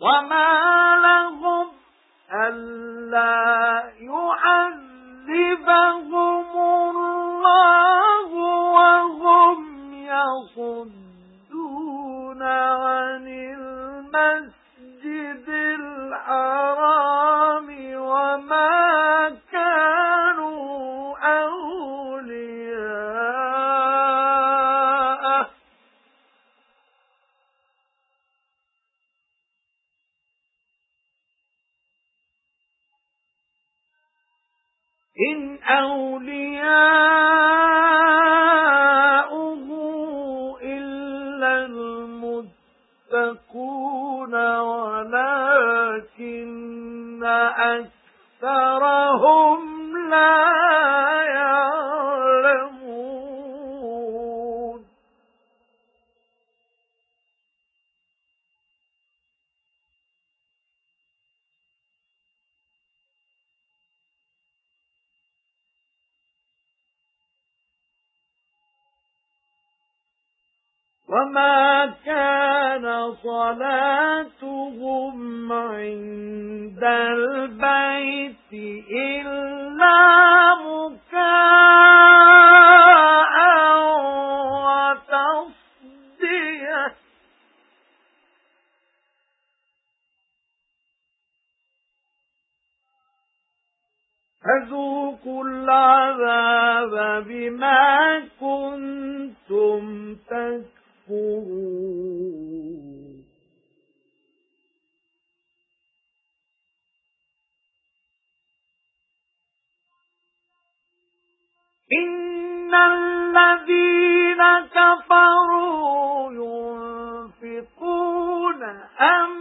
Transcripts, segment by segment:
وَمَا لَهُمْ أَلَّا يُعَذِّبَهُمُ اللَّهُ وَهُمْ يَصُدُّونَ عَنِ الْمَسْجِدِ الْحَرَامِ إِنْ أَوْلِيَاؤُهُ إِلَّا الْمُتَّقُونَ وَلَكِنَّ أَكْثَرَهُمْ لَا وَمَا كَانَ صَلَاتُهُمْ عِندَ الْبَيْتِ إِلَّا مُكَاءً وَتَصْدِيَةً فَذُوقُوا الْعَذَابَ بِمَا كُنتُمْ تَكْفُرُونَ يَكْفُرُونَ إِنَّ الَّذِينَ كَفَرُوا يُنفِقُونَ أَمْوَالَهُمْ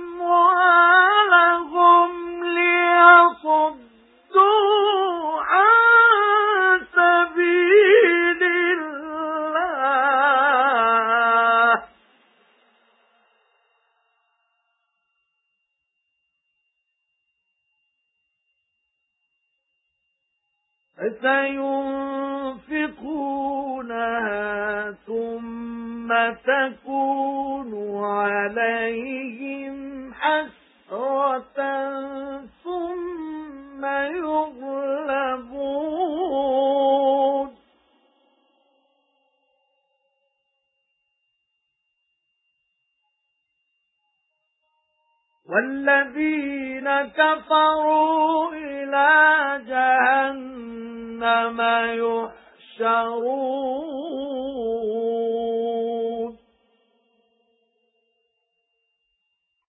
فسينفقونها ثم تكون عليهم حسرة ثم يغلبون. والذين كفروا إلى جهنم يحشرون